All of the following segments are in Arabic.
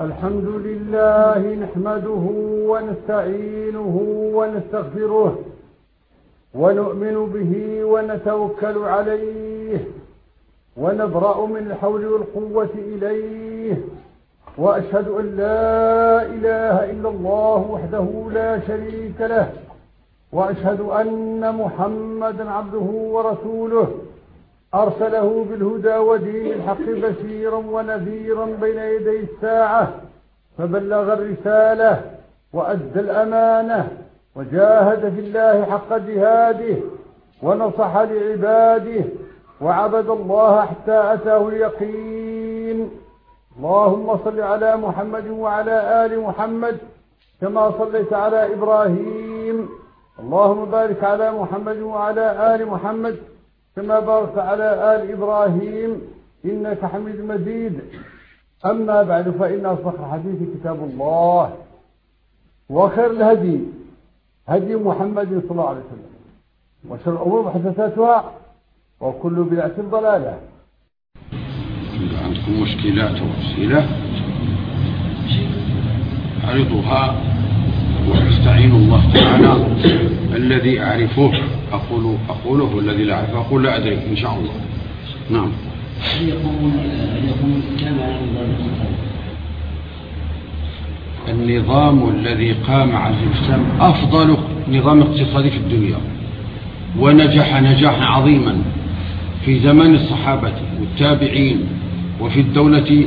الحمد لله نحمده ونستعينه ونستغفره ونؤمن به ونتوكل عليه ونبرأ من الحول والقوة إليه وأشهد أن لا إله إلا الله وحده لا شريك له وأشهد أن محمدا عبده ورسوله أرسله بالهدى ودين الحق بشيرا ونذيرا بين يدي الساعة فبلغ الرسالة وأدى الأمانة وجاهد في الله حق جهاده ونصح لعباده وعبد الله حتى أتاه اليقين. اللهم صل على محمد وعلى آل محمد كما صليت على إبراهيم. اللهم بارك على محمد وعلى آل محمد كما باركت على آل إبراهيم إنك حميد مجيد. أما بعد فإن أصدق الحديث كتاب الله وخير الهدي هدي محمد صلى الله عليه وسلم وشر الأمور محدثاتها وكل بدعة ضلالة. عندكم مشكلات وأسئلة؟ عرضها واستعين الله تعالى. الذي أعرفه أقول أقوله والذي لا أعرفه أقول لا أدري إن شاء الله. نعم. هل يقومون النظام الذي قام عليه الإسلام أفضل نظام اقتصادي في الدنيا. ونجح نجاحا عظيما في زمان الصحابة والتابعين وفي الدولة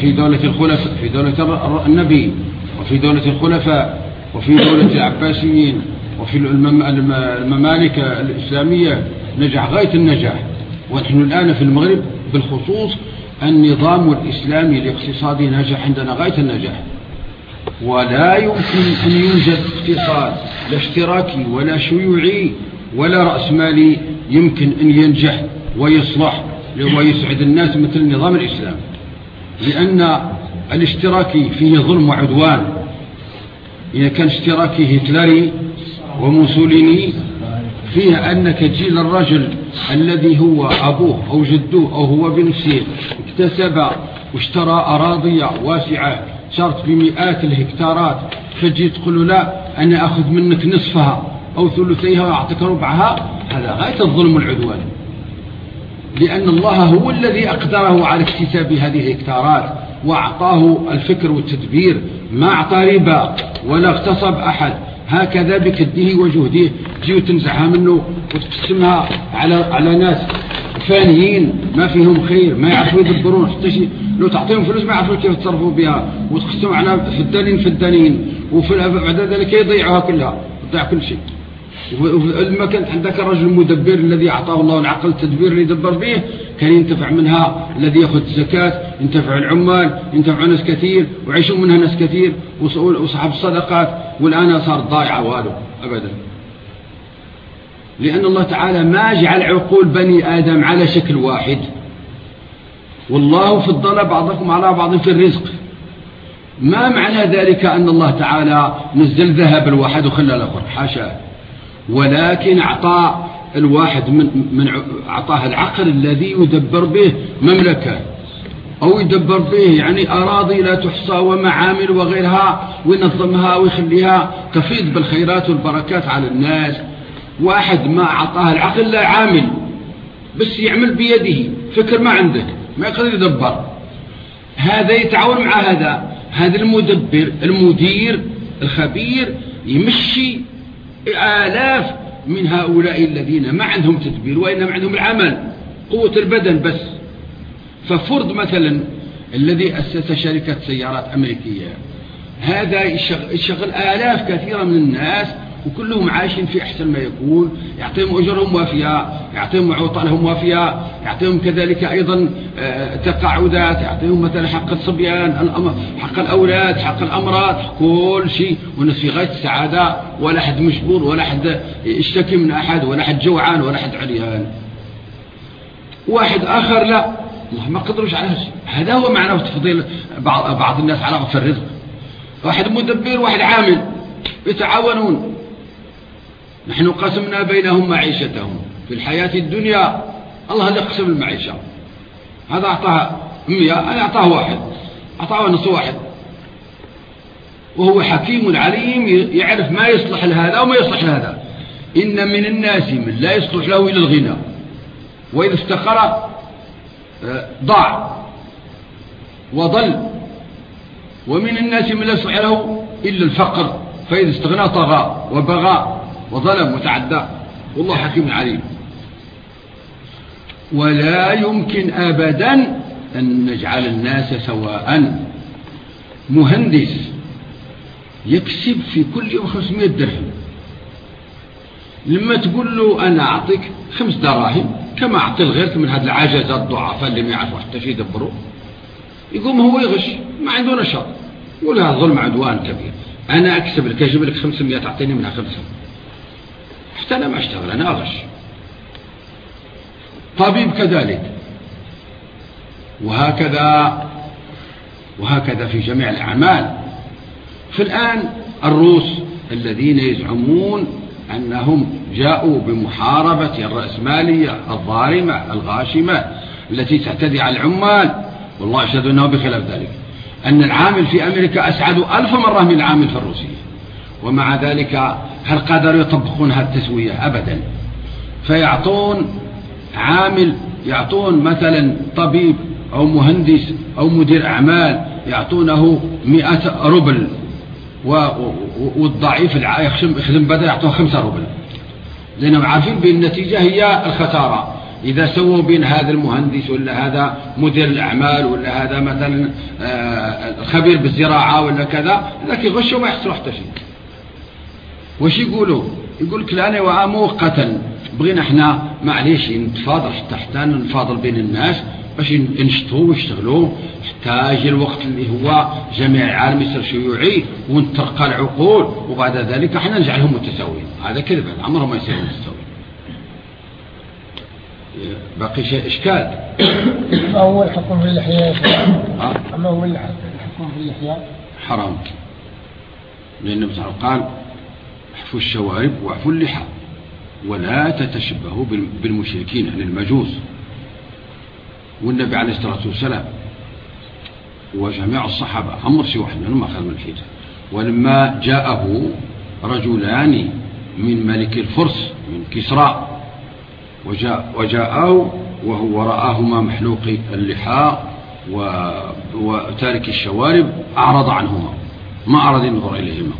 في دولة الخلفاء في دولة النبي وفي دولة الخلفاء. وفي دولة العباسيين وفي الممالك الإسلامية نجح غاية النجاح. ونحن الآن في المغرب بالخصوص النظام الإسلامي الاقتصادي نجح عندنا غاية النجاح. ولا يمكن أن يوجد اقتصاد لا اشتراكي ولا شيوعي ولا رأسمالي يمكن أن ينجح ويصلح ويسعد الناس مثل النظام الإسلامي لأن الاشتراكي فيه ظلم وعدوان. إذا كان اشتراكي هتلري وموسوليني فيها أنك تجي للرجل الذي هو أبوه أو جدوه أو هو بنفسه اكتسب واشترى أراضي واسعة شرط بمئات الهكتارات. فجي تقول لا أنا أخذ منك نصفها أو ثلثيها وأعطيك ربعها. هذا غاية الظلم والعدوان. لأن الله هو الذي أقدره على اكتساب هذه الهكتارات وأعطاه الفكر والتدبير. ما أعطى ربا ولا اغتصب أحد. هكذا بكده وجهده تجي وتنزعها منه وتقسمها على على ناس فانيين ما فيهم خير ما يعرفوا يدبرون. حتى شيء لو تعطيهم فلوس ما يعرفوا كيف يتصرفوا بها. وتقسموا على فدانين فدانين. وفي بعد ذلك يضيعوها كلها يضيع كل شيء. لما كانت عندك الرجل المدبر الذي أعطاه الله العقل التدبير اللي يدبر به كان ينتفع منها الذي يأخذ الزكاة ينتفع العمال ينتفع ناس كثير وعيشوا منها ناس كثير وصحب الصدقات والآن صار ضايعة والو أبدا. لأن الله تعالى ما جعل عقول بني آدم على شكل واحد. والله فضل بعضكم على بعض في الرزق. ما معنى ذلك أن الله تعالى نزل ذهب الواحد وخلى الآخر حاشا. ولكن أعطى الواحد من, من أعطاه العقل الذي يدبر به مملكة. أو يدبر به يعني أراضي لا تحصى ومعامل وغيرها وينظمها ويخليها. تفيض بالخيرات والبركات على الناس. واحد ما أعطاه العقل لا عامل بس يعمل بيده. فكر ما عنده ما يقدر يدبر. هذا يتعاون مع هذا. هذا المدبر المدير الخبير يمشي آلاف من هؤلاء الذين ما عندهم تدبير وإنما عندهم العمل. قوة البدن بس. ففرد مثلا الذي أسس شركة سيارات أمريكية. هذا يشغل آلاف كثيرة من الناس وكلهم عايشين في أحسن ما يكون. يعطيهم أجرهم وافية يعطيهم عطلهم وافية يعطيهم كذلك أيضا تقاعدات يعطيهم مثلا حق الصبيان حق الأولاد حق الأمراض كل شيء. والناس في غاية السعادة ولا حد مجبور ولا حد يشتكي من أحد ولا حد جوعان ولا حد عريان. واحد آخر لا. الله ما قدروش على هذا هذا هو معنى تفضيل بعض, بعض الناس على في الرزق. واحد مدبر واحد عامل. يتعاونون. نحن قسمنا بينهم معيشتهم. في الحياة الدنيا الله اللي قسم المعيشة. هذا أعطاها مية أنا أعطاه واحد. أعطاه نص واحد. وهو حكيم عليم يعرف ما يصلح لهذا وما يصلح لهذا. إن من الناس من لا يصلح له إلى الغنى. وإذا افتقر ضاع وضل. ومن الناس من لا له إلا الفقر فإذا استغنى طغى وبغى وظلم وتعدى. والله حكيم عليم. ولا يمكن أبدا أن نجعل الناس سواء. مهندس يكسب في كل يوم 500 درهم. لما تقول له أنا أعطيك خمس دراهم كما أعطي لغيرك من هذه العجزة الضعفاء اللي ما يعرفوا حتى شيء يدبروا. يقوم هو يغش ما عنده نشاط يقول هذا ظلم عدوان كبير. أنا أكسب لك أجيب لك 500 تعطيني منها خمسة. حتى أنا ما أشتغل أنا أغش. طبيب كذلك. وهكذا وهكذا في جميع الأعمال. فالآن الروس الذين يزعمون أنهم جاءوا بمحاربة الرأسمالية الظالمة الغاشمة التي تعتدي على العمال والله أشهد أنه بخلاف ذلك. أن العامل في أمريكا أسعد ألف مرة من العامل في الروسية ومع ذلك هل قدروا يطبقون هذه التسوية أبدا؟ فيعطون عامل يعطون مثلا طبيب أو مهندس أو مدير أعمال يعطونه مئة روبل. والضعيف يخدم بدل يعطوه خمسة روبل. لأنهم عارفين بالنتيجة هي الخسارة. إذا سووا بين هذا المهندس ولا هذا مدير الأعمال ولا هذا مثلا آه، خبير بالزراعة ولا كذا لكن يغشوا ما يحصلوا حتى شيء وش يقولوا؟ يقول لك لا مؤقتا بغينا إحنا معليش نتفاضل حتى حتى نفاضل بين الناس باش ينشطوا ويشتغلوا حتى يجي الوقت اللي هو جميع العالم يصير شيوعي ونترقى العقول وبعد ذلك إحنا نجعلهم متساويين. هذا كذب عمرهم ما يصيروا متساويين. باقي شيء إشكال؟ ما هو الحكم في اللحيه ما هو الحكم في اللحيه حرام. لأن ابن قال احفوا الشوارب واعفوا اللحى ولا تتشبهوا بالمشركين يعني المجوس. والنبي عليه الصلاة والسلام وجميع الصحابة عمر سوى واحد منهم أخذ من الحجة. ولما جاءه رجلان من ملك الفرس من كسرى. وجاء وجاءه وهو رآهما محلوق اللحى وتارك الشوارب أعرض عنهما. ما أراد ينظر إليهما.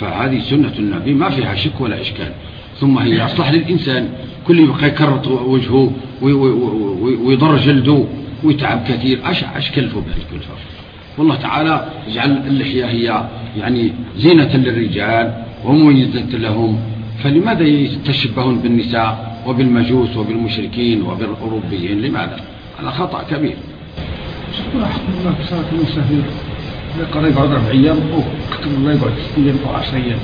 فهذه سنة النبي ما فيها شك ولا إشكال. ثم هي أصلح للإنسان. كل يبقى يكرط وجهه ويضر جلده ويتعب كثير. أش أش كلفه بهالكلفة والله تعالى يجعل اللحية هي يعني زينة للرجال ومميزة لهم. فلماذا يتشبهون بالنساء وبالمجوس وبالمشركين وبالأوروبيين؟ لماذا؟ هذا خطأ كبير. شكرا. حكم الله. صلاة المسافر يقرأ يقعد أربع أيام. أو كتب الله يقعد ست أيام أو عشر أيام.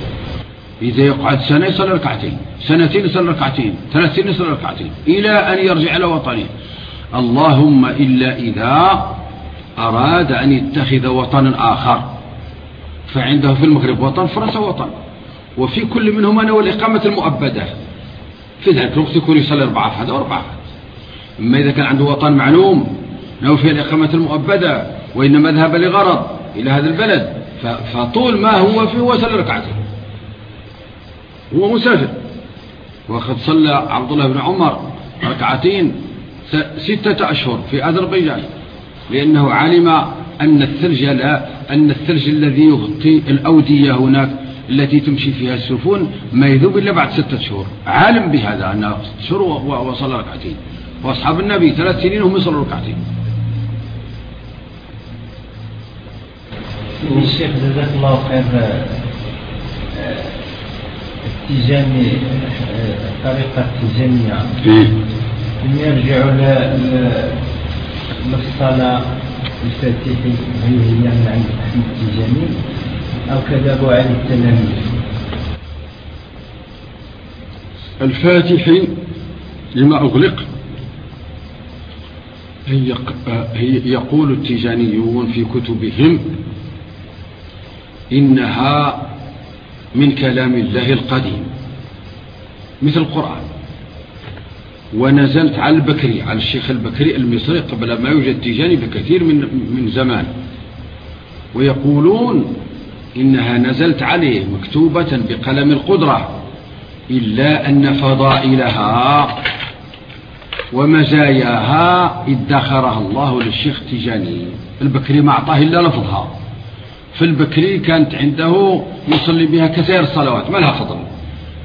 إذا يقعد سنة يصلي ركعتين. سنتين يصلي ركعتين ثلاث سنين يصلي ركعتين إلى أن يرجع إلى وطنه. اللهم إلا إذا أراد أن يتخذ وطنا آخر. فعنده في المغرب وطن فرنسا وطن. وفي كل منهما نوى الإقامة المؤبدة. في ذلك الوقت يكون يصلي أربعة هذا وأربعة أما إذا كان عنده وطن معلوم نوى فيه الإقامة المؤبدة وإنما ذهب لغرض إلى هذا البلد. فطول ما هو فيه هو يصلي ركعتين. هو مسافر. وقد صلى عبد الله بن عمر ركعتين ستة أشهر في أذربيجان لأنه علم أن الثلج لا أن الثلج الذي يغطي الأودية هناك التي تمشي فيها السفن ما يذوب إلا بعد ستة شهور. عالم بهذا أنه ستة شهور وصلى ركعتين. وأصحاب النبي ثلاث سنين هم يصلوا ركعتين. الشيخ جزاك الله خير. التيجاني الطريقة التيجانية لم يرجعوا للصلاة الفاتحي هي هي من عند أحمد التيجاني أو كذبوا على التلاميذ. الفاتحي لما أغلق هي يقول التيجانيون في كتبهم إنها من كلام الله القديم مثل القرآن. ونزلت على البكري على الشيخ البكري المصري قبل ما يوجد تيجاني بكثير من من زمان. ويقولون إنها نزلت عليه مكتوبة بقلم القدرة إلا أن فضائلها ومزاياها ادخرها الله للشيخ تيجاني. البكري ما أعطاه إلا لفظها. في البكري كانت عنده يصلي بها كثير الصلوات ما لها فضل.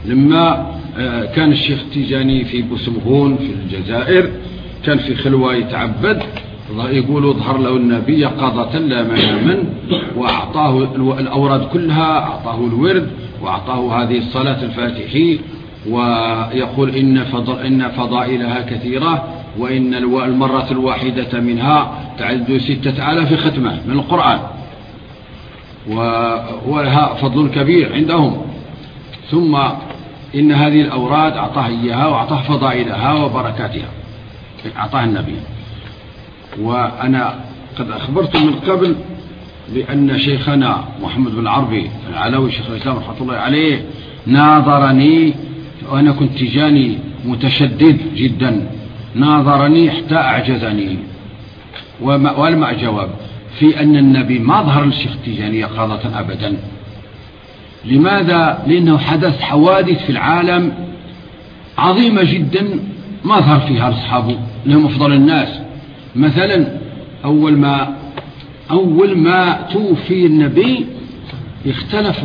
لما آه، كان الشيخ تيجاني في بوسمغون في الجزائر كان في خلوة يتعبد يقولوا ظهر له النبي يقظة لا مناما وأعطاه الأوراد كلها أعطاه الورد وأعطاه هذه الصلاة الفاتحي ويقول إن, فضل إن فضائلها كثيرة وإن المرة الواحدة منها تعد ستة آلاف ختمة من القرآن. ولها فضل كبير عندهم. ثم إن هذه الأوراد أعطاها إياها وأعطاها فضائلها وبركاتها. أعطاها النبي. وأنا قد أخبرت من قبل بأن شيخنا محمد بن العربي العلوي شيخ الإسلام رحمة الله عليه ناظرني وأنا كنت تجاني متشدد جدا. ناظرني حتى أعجزني. ولما جواب في أن النبي ما ظهر للشيخ التجاني يقظة أبدا. لماذا؟ لأنه حدث حوادث في العالم عظيمة جدا ما ظهر فيها أصحابه لهم أفضل الناس. مثلا أول ما أول ما توفي النبي اختلف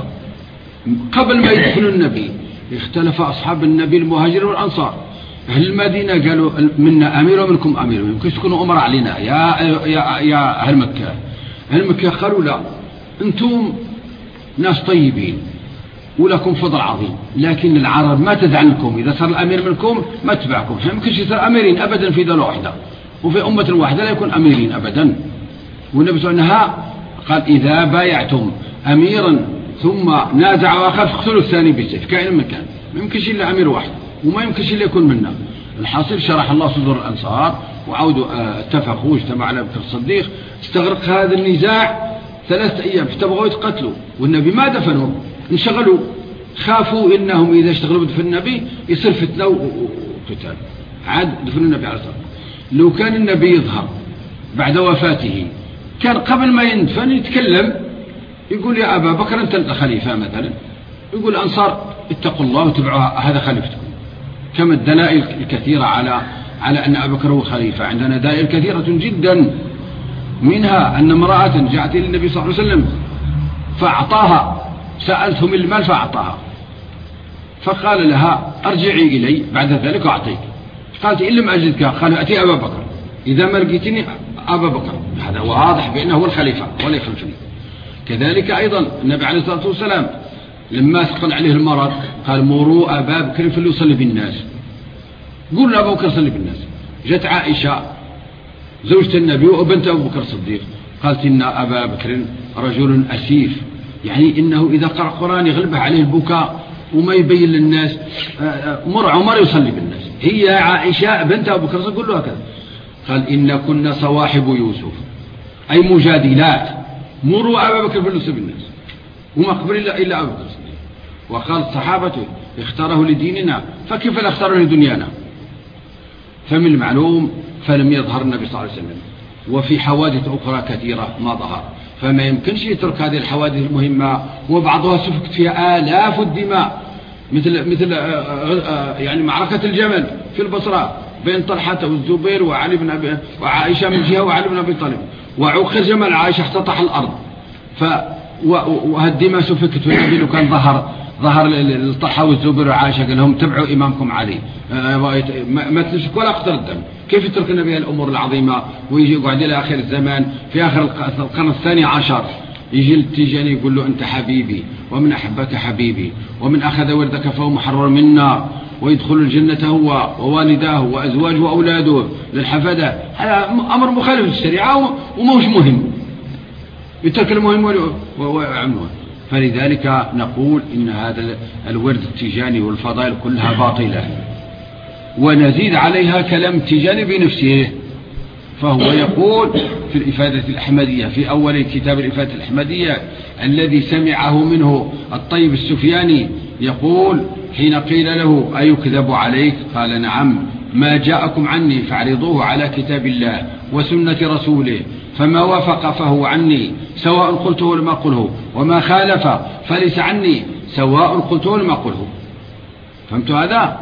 قبل ما يدخل النبي اختلف أصحاب النبي المهاجر والأنصار. أهل المدينة قالوا منا أمير ومنكم أمير يمكن تكونوا أمراء علينا. يا, يا, يا أهل مكة. أهل مكة قالوا لا أنتم ناس طيبين ولكم فضل عظيم لكن العرب ما تدعنكم إذا صار الأمير منكم ما تبعكم. ما يمكنش يصير أميرين أبدا في دولة واحدة وفي أمة واحدة لا يكون أميرين أبدا. والنبي صلى الله قال إذا بايعتم أميرا ثم نازع واخر فاقتلوا الثاني بالسيف كائن من كان ما يمكنش إلا أمير واحد. وما يمكنش إلا يكون منا. الحاصل شرح الله صدور الأنصار وعودوا آه، اتفقوا واجتمع على بكر الصديق استغرق هذا النزاع ثلاثة أيام فتبغوا يتقتلوا. والنبي ما دفنوا انشغلوا. خافوا إنهم إذا اشتغلوا بدفن النبي يصير فتنة وقتال. عاد دفنوا النبي عليه الصلاة لو كان النبي يظهر بعد وفاته كان قبل ما يندفن يتكلم يقول يا أبا بكر أنت الخليفة مثلا. يقول الأنصار اتقوا الله وتبعوا هذا خليفتكم. كما الدلائل الكثيرة على على أن أبا بكر هو خليفة عندنا دلائل كثيرة جدا. منها أن امرأة جاءت إلى النبي صلى الله عليه وسلم فأعطاها. سألتهم المال فأعطاها. فقال لها أرجعي إلي بعد ذلك أعطيك. قالت إن لم أجدك؟ قال أتي أبا بكر. إذا ما لقيتني أبا بكر. هذا واضح بأنه هو الخليفة ولا يخلفني كذلك أيضا النبي عليه الصلاة والسلام لما ثقل عليه المرض قال مروا أبا بكر فليصلي بالناس. قلنا أبا بكر صلي بالناس. جت عائشة زوجة النبي وبنت أبو بكر الصديق. قالت إن أبا بكر رجل أسيف يعني إنه إذا قرأ القرآن يغلبه عليه البكاء وما يبين للناس آه، آه، مر عمر يصلي بالناس. هي عائشة بنت أبو بكر قل له هكذا. قال إن كنا صواحب يوسف. أي مجادلات. مروا أبا بكر فليصلي بالناس. وما قبل إلا, إلا أبو بكر. وقال صحابته اختاره لديننا فكيف لا اختاره لدنيانا؟ فمن المعلوم فلم يظهر النبي صلى الله عليه وسلم. وفي حوادث أخرى كثيرة ما ظهر. فما يمكنش يترك هذه الحوادث المهمة وبعضها سفكت فيها آلاف الدماء. مثل مثل آه، آه، آه، يعني معركة الجمل في البصرة بين طلحة والزبير وعلي بن أبي وعائشة من جهة وعلي بن أبي طالب. وعوق جمل عائشة اختطح الأرض. ف وهالدماء سفكت والنبي كان ظهر. ظهر الطلحة والزبير وعائشة قال لهم تبعوا إمامكم علي. ما تنسك ولا أقتل الدم. كيف يترك النبي الأمور العظيمة ويجي يقعد إلى آخر الزمان؟ في آخر القرن الثاني عشر. يجي التيجاني يقول له أنت حبيبي ومن أحبك حبيبي ومن أخذ وردك فهو محرر من النار. ويدخل الجنة هو ووالداه وأزواجه وأولاده للحفدة هذا أمر مخالف للشريعة وموش مهم. يترك المهم ويعمله فلذلك نقول إن هذا الورد التيجاني والفضائل كلها باطلة. ونزيد عليها كلام تيجاني بنفسه. فهو يقول في الإفادة الأحمدية في أول كتاب الإفادة الأحمدية الذي سمعه منه الطيب السفياني يقول حين قيل له أيكذب عليك؟ قال نعم ما جاءكم عني فاعرضوه على كتاب الله وسنة رسوله. فما وافق فهو عني سواء قلته ولم أقله وما خالف فليس عني سواء قلته ولم أقله. فهمتوا هذا؟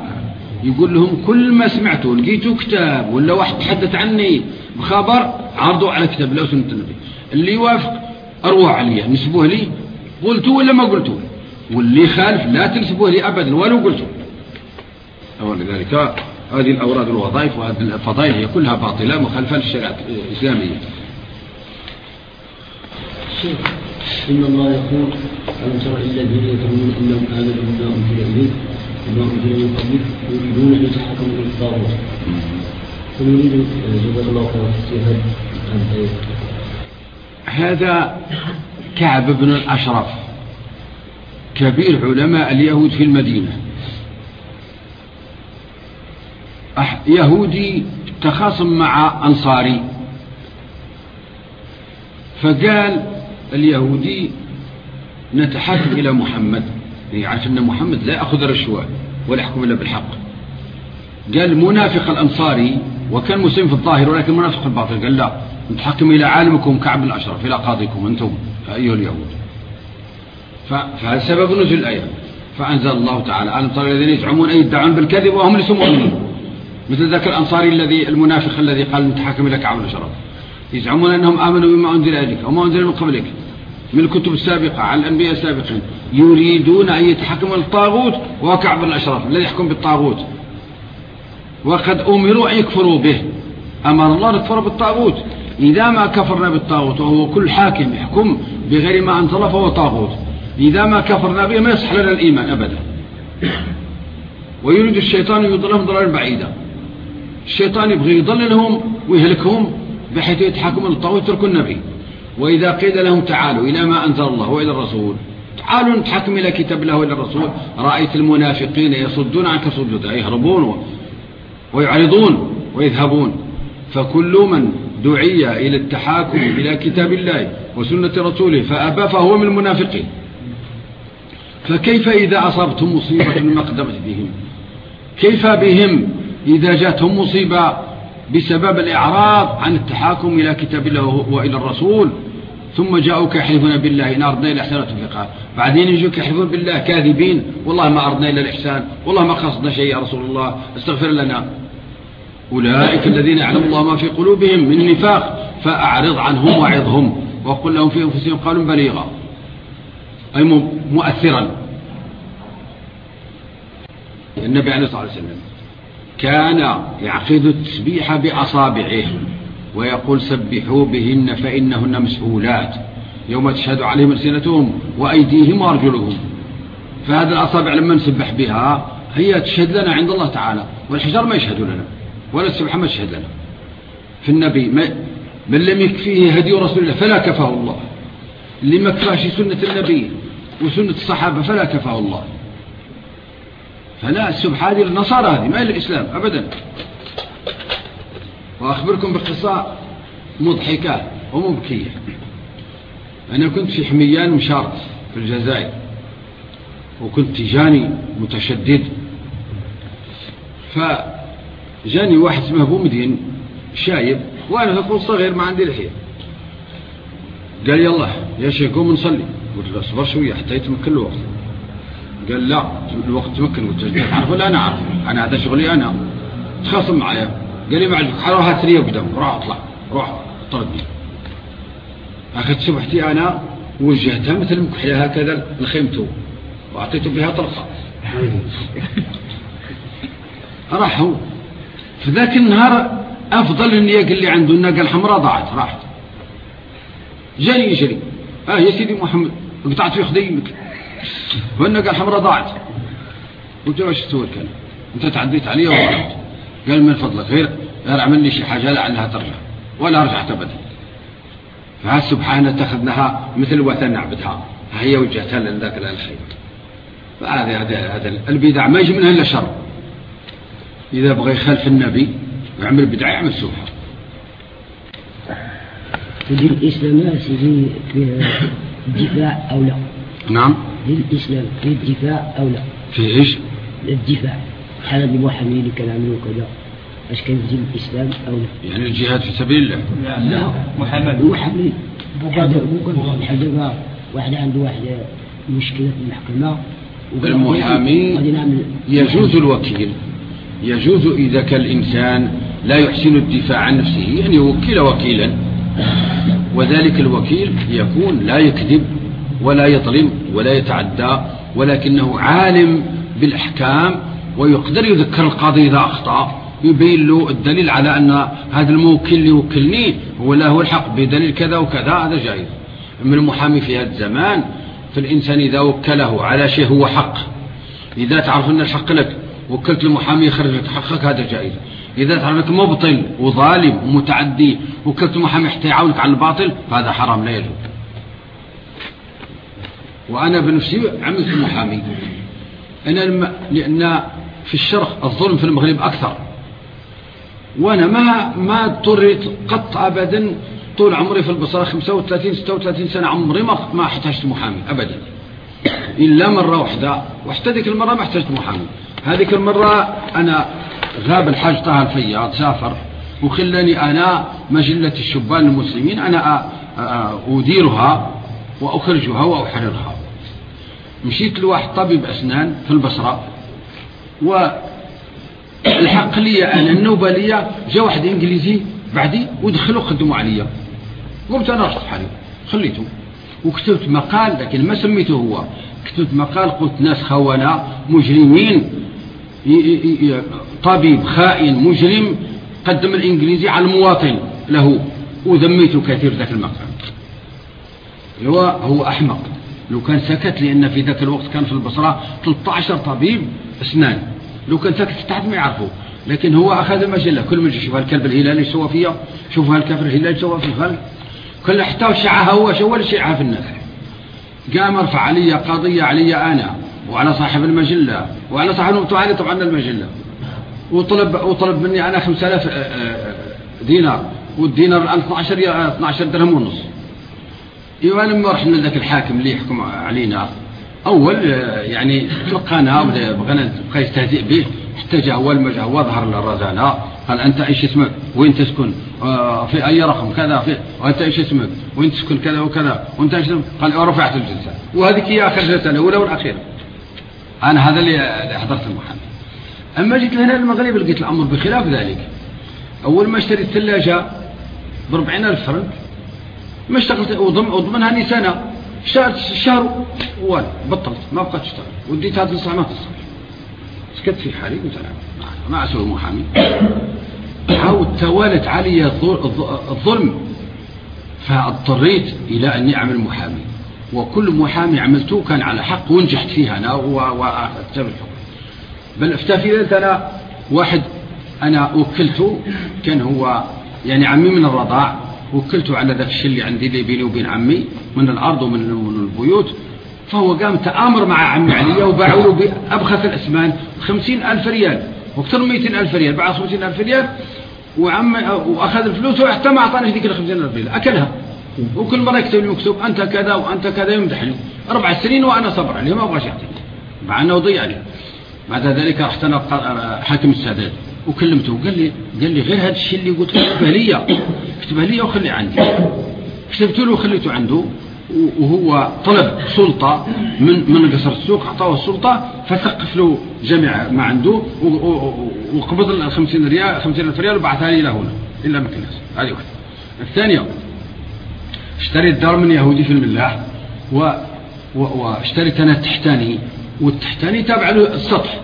يقول لهم كل ما سمعتوا لقيتوا كتاب ولا واحد تحدث عني بخبر عرضوا على كتاب الله وسنة النبي. اللي يوافق أروح عليه نسبوه لي؟ قلتوا ولا ما قلتوا؟ واللي خالف لا تنسبوه لي أبدا ولو قلتوا. ولذلك هذه الأوراد الوظائف وهذه الفضائل هي كلها باطلة مخالفة للشريعة الإسلامية. شيخ إن الله يقول ألم تر إلا الذين يظنون أنهم آمنوا بما أنزل إليك وما أنزل من قبلك يريدون أن يتحكموا إلى الطاغوت؟ ونريد جزاك الله خيرا تفسير هذا كعب بن الأشرف كبير علماء اليهود في المدينة. يهودي تخاصم مع أنصاري فقال اليهودي نتحاكم إلى محمد. يعرف أن محمد لا يأخذ رشوة ولا يحكم إلا بالحق. قال منافق الأنصاري وكان مسلم في الظاهر ولكن منافق في الباطن. قال لا نتحكم إلى عالمكم كعب الأشرف إلى قاضيكم أنتم أيها اليهود. فهذا سبب نزول الآية. فأنزل الله تعالى ألم ترى الذين يزعمون أن يدعون بالكذب وهم ليسوا مؤمنين مثل ذاك الأنصاري الذي المنافق الذي قال نتحاكم إلى كعب الأشرف. يزعمون أنهم آمنوا بما أنزل إليك وما أنزل من قبلك من الكتب السابقة على الأنبياء السابقين. يريدون أن يتحكموا الطاغوت وكعب الأشرف الذي يحكم بالطاغوت. وقد أمروا أن يكفروا به. أمر الله نكفر بالطاغوت. إذا ما كفرنا بالطاغوت وهو كل حاكم يحكم بغير ما أنزل فهو طاغوت. إذا ما كفرنا به ما يصح لنا الإيمان أبدا. ويريد الشيطان يضلهم ضلالا بعيدا. الشيطان يبغي يضللهم ويهلكهم. بحيث يتحكمون للطاغوت يتركوا النبي. وإذا قيل لهم تعالوا إلى ما أنزل الله وإلى الرسول. تعالوا نتحكم إلى كتاب الله وإلى الرسول. رأيت المنافقين يصدون عنك صدودا يهربون ويعرضون ويذهبون. فكل من دعي إلى التحاكم إلى كتاب الله وسنة رسوله فأبى فهو من المنافقين. فكيف إذا أصابتهم مصيبة من مقدمة بهم؟ كيف بهم إذا جاءتهم مصيبة بسبب الإعراض عن التحاكم إلى كتاب الله وإلى الرسول ثم جاءوك يحلفون بالله إن أردنا إلى إحسان بعدين يجوك يحلفون بالله كاذبين. والله ما أردنا إلا الإحسان. والله ما قصدنا شيء يا رسول الله. استغفر لنا. أولئك الذين يعلم الله ما في قلوبهم من نفاق فأعرض عنهم وعظهم وقل لهم في أنفسهم قالوا بليغا. أي مؤثرا. النبي عليه الصلاة والسلام. كان يعقد التسبيح بأصابعه ويقول سبحوا بهن فإنهن مسؤولات يوم تشهد عليهم ألسنتهم وأيديهم وأرجلهم. فهذه الأصابع لما نسبح بها هي تشهد لنا عند الله تعالى والحجر ما يشهد لنا ولا السبحة ما تشهد لنا. في النبي من لم يكفيه هدي رسول الله فلا كفاه الله. اللي ما كفاش سنة النبي وسنة الصحابة فلا كفاه الله. فلا السبحة هذه النصارى هذه ما هي الإسلام أبدا. وأخبركم بقصة مضحكة ومبكية. أنا كنت في حميان مشارط في الجزائر وكنت تجاني متشدد. فجاني واحد اسمه أبو مدين شايب وأنا أكون صغير ما عندي لحية. قال يلا يا شيخ قوم نصلي. قلت له اصبر شوية حتى يتمكن الوقت. قال لا الوقت تمكن قلت له تعرف ولا أنا أعرف أنا هذا شغلي أنا. تخاصم معايا. قال لي معلش حروح هات لي قدام روح اطلع. روح طردني أخذت سبحتي أنا ووجهتها مثل مكحلة هكذا لخيمته وأعطيته بها طلقة. راحوا في ذاك النهار أفضل النية قال لي عنده الناقة الحمراء ضاعت. راحت جاني يجري آه يا سيدي محمد قطعت في خديمك. والناقة الحمراء ضاعت. قلت له إيش تسوي كان؟ أنت تعديت علي وضاعت قال من فضلك غير غير أعمل لي شي حاجة لعلها ترجع. ولا رجعت ابدا فها سبحانه اتخذناها مثل وثن نعبدها. هي وجهتها لذاك الخير. فهذا هذا هذا البدع ما يجي منها إلا شر. إذا بغى يخالف النبي ويعمل بدعة يعمل سبحه في الإسلام سيدي في الدفاع أو لا؟ نعم. للاسلام في الدفاع أو لا؟ في إيش؟ الدفاع. حال اللي محامي اللي كان عامله كذا أش كان في دين الإسلام أو لا؟ يعني الجهاد في سبيل الله. لا. محمد هو حملي حدا حدا واحد عنده واحد مشكلة في المحكمة. وقال المحامي يجوز الوكيل يجوز إذا كان الإنسان لا يحسن الدفاع عن نفسه أن يوكل وكيلا. وذلك الوكيل يكون لا يكذب ولا يظلم ولا يتعدى ولكنه عالم بالأحكام ويقدر يذكر القاضي إذا أخطأ. يبين له الدليل على أن هذا الموكل اللي وكلني هو له الحق بدليل كذا وكذا هذا جائز. من المحامي في هذا الزمان فالإنسان إذا وكله على شيء هو حق. إذا تعرف أن الحق لك وكلت المحامي يخرج لك حقك هذا جائز. إذا تعرف أنك مبطل وظالم ومتعدي وكلت المحامي حتى يعاونك على الباطل فهذا حرام لا يجوز. وأنا بنفسي عملت محامي أنا الم... لأن في الشرق الظلم في المغرب أكثر. وأنا ما ما اضطريت قط أبدا طول عمري في البصرة 35 36 سنة عمري ما ما احتجت محامي أبدا. إلا مرة واحدة وحتى ذيك المرة ما احتجت محامي. هذيك المرة أنا غاب الحاج طه الفياض سافر وخلاني أنا مجلة الشبان المسلمين أنا أديرها وأخرجها وأحررها. مشيت لواحد طبيب أسنان في البصرة والحق لي أنا النوبة لي جاء واحد إنجليزي بعدي ودخلوا خدموا عليا. قلت أنا رحت حالي خليته وكتبت مقال لكن ما سميته هو. كتبت مقال قلت ناس خونة مجرمين طبيب خائن مجرم قدم الإنجليزي على المواطن له. وذميته كثير ذاك المقال. هو هو أحمق. لو كان سكت لأن في ذاك الوقت كان في البصرة 13 طبيب أسنان. لو كان سكت تحت ما يعرفوا لكن هو أخذ المجلة كل من يشوف الكلب الهلالي سوى فيها شوف هالكفر الهلالي سوى فيه. كل حتى شعها هو شو ولا شيعها في الناس؟ قام رفع علي قضية علي أنا وعلى صاحب المجلة وعلى صاحب المتوالي طبعا المجلة. وطلب وطلب مني أنا 5000 آه، آه، دينار. والدينار الآن 12 12 درهم ونص. ايوا لما رحنا لذاك الحاكم اللي يحكم علينا. أول يعني تلقانا بغينا بقى يستهزئ به حتى جاء أول ما هو ظهر الرزانة. قال أنت إيش اسمك؟ وين تسكن؟ آه في أي رقم؟ كذا في وانت إيش اسمك؟ وين تسكن؟ كذا وكذا. وأنت إيش قال رفعت الجلسة. وهذيك هي آخر جلسة الأولى والأخيرة. أنا هذا اللي حضرت المحامي أما جيت لهنا المغرب لقيت الأمر بخلاف ذلك. أول ما اشتريت ثلاجة ب 40000 فرنك. ما اشتغلت وضمنها لي سنة. اشتغلت شهر ولا بطلت. ما بقيت اشتغل وديت هذه الصحة ما تصل سكت في حالي قلت أنا ما أسوي محامي حاول توالت علي الظلم فاضطريت إلى اني أعمل محامي. وكل محامي عملته كان على حق ونجحت فيها أنا واخذت الحكم. بل أفتى في ذلك أنا واحد أنا وكلته كان هو يعني عمي من الرضاع. وكلته على ذاك الشيء اللي عندي اللي بيني وبين عمي من الأرض ومن البيوت. فهو قام تآمر مع عمي علي وباعوا له بأبخس الأسمان خمسين ألف ريال وأكثر من مئتين ألف ريال باع خمسين ألف ريال. وعم وأخذ الفلوس وحتى ما أعطانيش ذيك الخمسين ألف ريال أكلها. وكل مرة يكتب لي مكتوب أنت كذا وأنت كذا يمدحني أربع سنين وأنا صبر عليه ما أبغاش يعطيني. مع أنه ضيع لي. بعد ذلك رحت أنا حاكم السادات. وكلمته قال لي قال لي غير هذا الشيء اللي قلت اكتبه لي. اكتبه لي وخليه عندي. كتبت له وخليته عنده. وهو طلب سلطة من من قصر السوق أعطاه السلطة فثقف له جميع ما عنده وقبض ال 50 ريال 50 ألف ريال وبعثها لي إلى هنا إلا مكناس هذه واحدة. الثانية اشتريت دار من يهودي في الملاح و واشتريت أنا التحتاني والتحتاني تابع له السطح.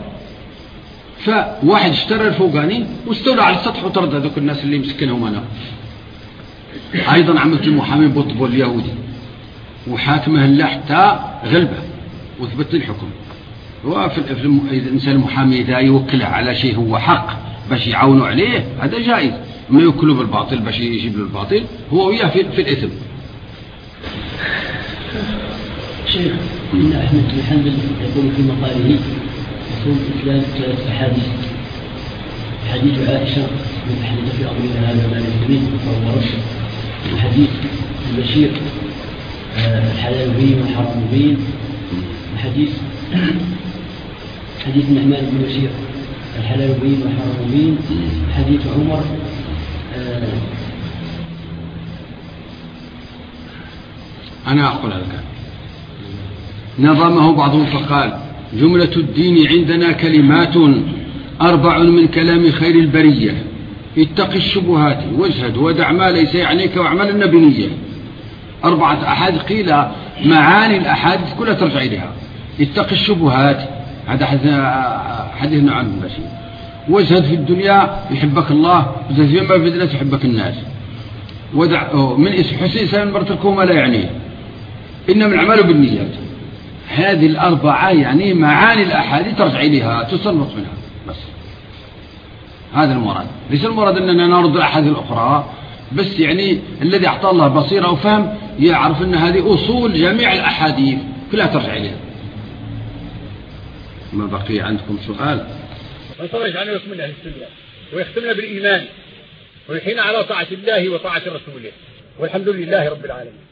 فواحد اشترى الفوقاني واستولى على السطح وطرد هذوك الناس اللي مسكنهم أنا أيضا عملت المحامي بطبو اليهودي وحاكمه الله حتى غلبة وثبت الحكم. وفي الانسان المحامي إذا يوكله على شيء هو حق باش يعاونوا عليه هذا جائز. ما يوكلوا بالباطل باش يجيب له الباطل هو وياه في, في الإثم. شيخ إن أحمد بن حنبل يقول في مقاله الإسلام ثلاث أحاديث حديث عائشة من أحدث في أمرنا هذا ما نستميت فهو رشد. الحديث البشير آه، الحلال بين والحرام بين. الحديث حديث النعمان بن بشير الحلال بين والحرام بين. حديث عمر آه، أنا أقول لك نظمه بعضهم فقال جملة الدين عندنا كلمات أربع من كلام خير البرية. اتق الشبهات واجهد ودع ما ليس يعنيك واعمل النبنية أربعة أحاديث قيل معاني الأحاديث كلها ترجع إليها. اتق الشبهات. هذا حديثنا عن بشير. واجهد في الدنيا يحبك الله فيما في الناس يحبك الناس. ودع من حسين سلام مرتكم لا يعنيه. إنما الأعمال بالنيات. هذه الأربعة يعني معاني الأحاديث ترجع إليها تصنف منها بس. هذا المراد. ليس المراد أننا نرد الأحاديث الأخرى بس يعني الذي أعطى الله بصيرة وفهم يعرف أن هذه أصول جميع الأحاديث كلها ترجع إليها ما بقي عندكم سؤال؟ ونصر يجعلنا من أهل السنة ويختمنا بالإيمان ويحين على طاعة الله وطاعة رسوله. والحمد لله رب العالمين.